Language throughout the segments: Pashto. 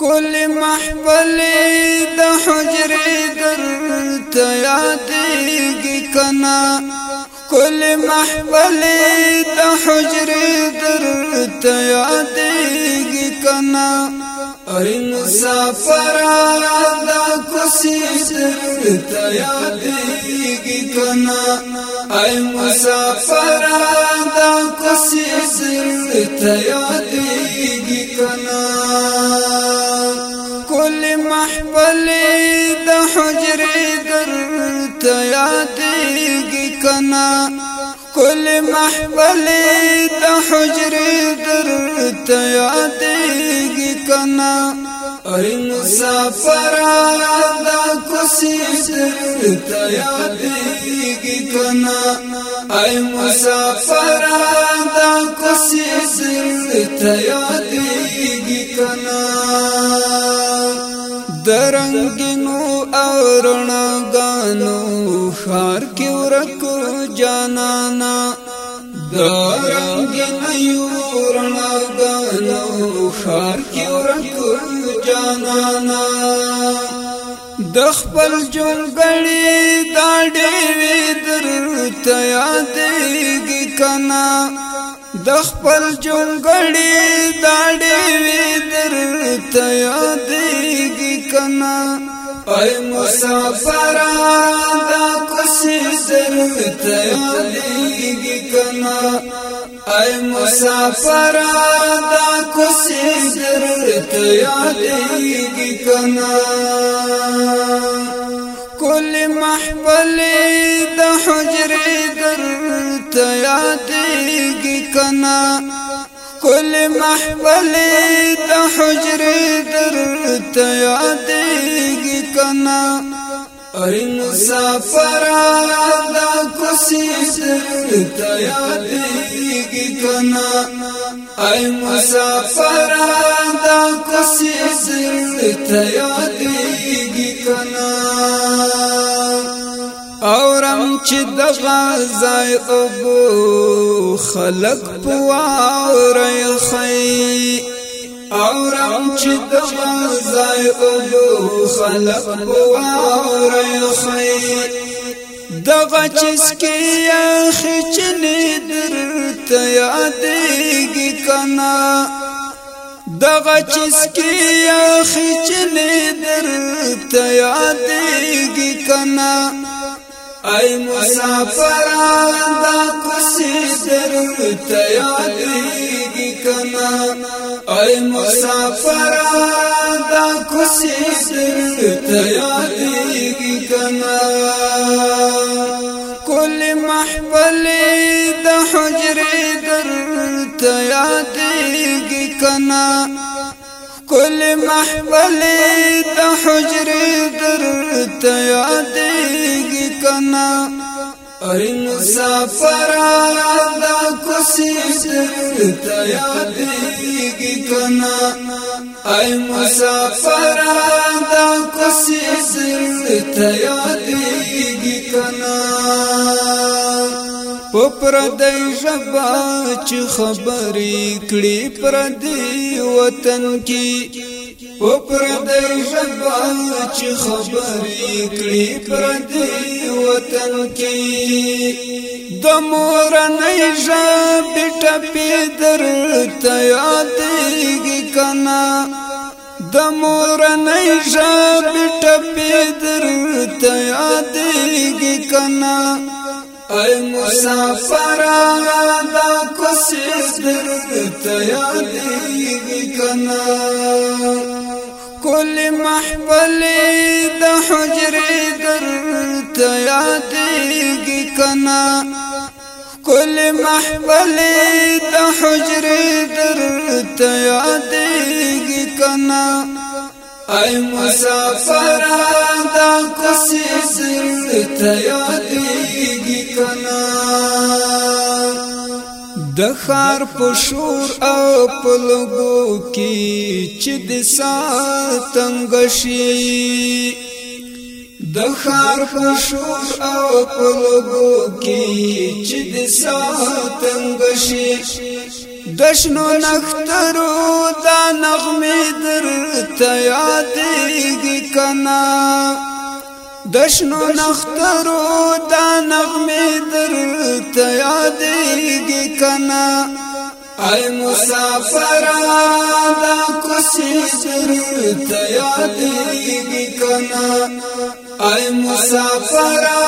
كل کل محفل د حجرې درته یادېږي کنا کل محفل د حجرې درته كنا کنا انصافر دا کوسی درته یادېږي كنا أي مسافر دا کوسی درته یادېږي كنا خپلې د حجرې درت یادېږي کنا کل محفلې د حجرې درت یادېږي کنا ای مسافر دا کوسې درت یادېږي کنا ای مسافر دا کوسې درت یادېږي رنگینو او رڼاګانو خار کې ورکو جانانا د رنگینو رڼاګانو خار کې ورکو جانانا د خپل جونګړې دا ډېرې درته یادېږي کنا د خپل جونګړې دا ډېرې درته یادېږي کنا اے مسافر دا کسی ضرورت علیگی کنا اے مسافر دا کسی ضرورت علیگی کنا کل محفل دا حجر درت یادیگی کنا كل محبلي تحجري درت يا ديك انا ارن سفر عدا كسي درت يا ديك انا اي مسافر عدا كسي درت چې د غزای ابو خلق پواره خی اورم چې د غزای ابو خلق پواره خی دغه چیز کې خچنې درته یادېږي کنا دغه چیز کې خچنې درته یادېږي کنا ای مسافران دا قصې درته یادېږي کنا ای مسافران دا قصې درته یادېږي کنا کل محفل د حجرې درته یادېږي کنا کل محفل د حجرې درته یادېږي کنا ارین سفر دا کوسیت ته یاد کی کنا ای مسافر دا کوسیت ته یاد کی کنا په پردې ژبه چې خبرې کړې پردې وطن کې په پردې ژبه چې خبرې کړې پردې وطن کې د مور نه ژبې ټپې درته یادېږي کنه د مور نه ژبې ټپې درته یادېږي کنه ای مسافر دا کوسې درته یادېږي کنا خپل محفل د حجرې درته یادېږي کنا کل محفل د حجرې درته یادېږي کنا اي مسافر دا کوسې سر ته یادېږي کنا د خار په شور او په لګو کې چې د ساتنګ شي د خار په شور او په لګو کې چې د ساتنګ شي دشنو نخترو دا نغمه در ته یادېږي کنا دشنو نخترو دا نغمی در تیادیگی کنا ای مسافرا دا کسی در تیادیگی کنا ای مسافرا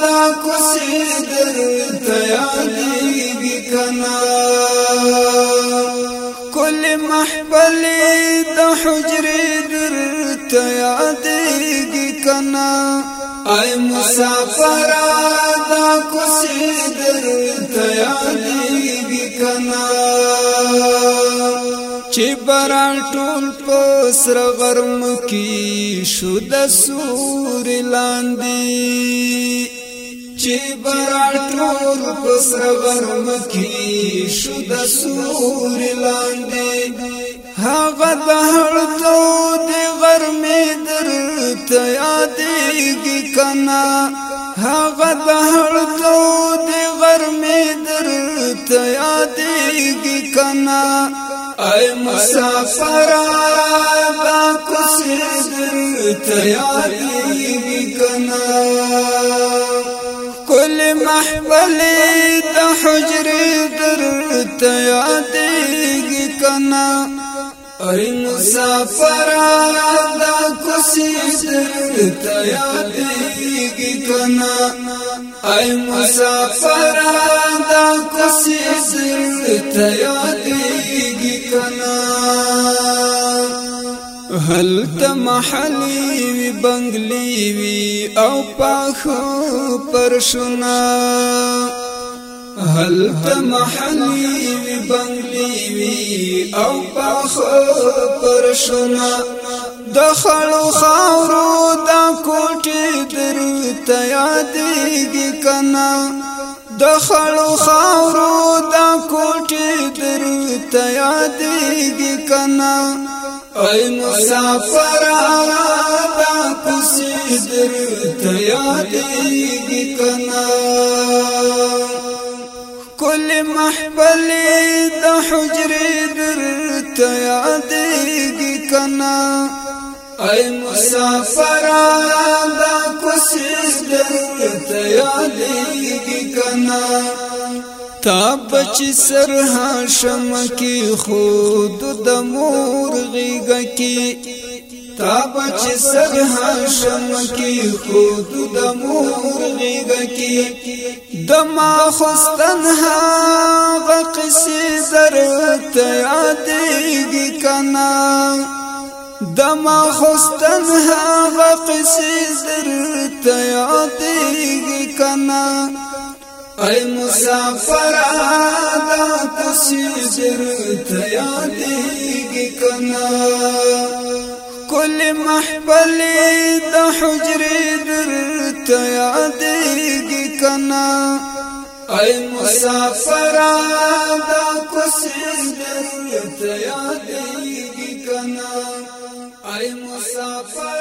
دا کسی در تیادیگی کنا کل محبلی دا حجری در تیادیگی کنا اے مسافر دا کوسی در تیادیږي کنا چې باران ټول پسر غرم کی شو د سور لاندې چې براتور پسر غرم کی شو د سور لاندې هغه د هر ته یادېږي کنا هغه د هر دود غرمې در ته یادېږي کنا اے مسافر دا کوڅه در ته یادېږي کنا کل محفل د حجر در ته یادېږي کنا انسافر دا کوسیدر تیادیگی کنا ای مسافر دا کوسیدر تیادیگی کنا هل تمحلی وی بنگلی وی او پاخو پرشنا هل تمحلی وی بنگلی وی او پاخ پرشنا د خړو خاورو د کوټې درته یادېږي کنا د خړو خاورو د کوټې درته یادېږي کنا ای مسافر دا کوسې درته یادېږي کنا محفل د حجرې درته یادېږي کنا ای مسافر دا کوشش درته یادېږي کنا تا بچ سر هاشم کی خود د مور غیګه کی تا بچ سر هاشم کی خود د مور غیګه کی د ما خستن ها ته یادېږي کنا د ما خوستن هغه قصې درته یادېږي کنا ای مسافر دا قصې درته یادېږي کنا کل محفل د حجرې درته یادېږي کنا اے مسافر دا کوسین درته یادېږي کنا اے مسافر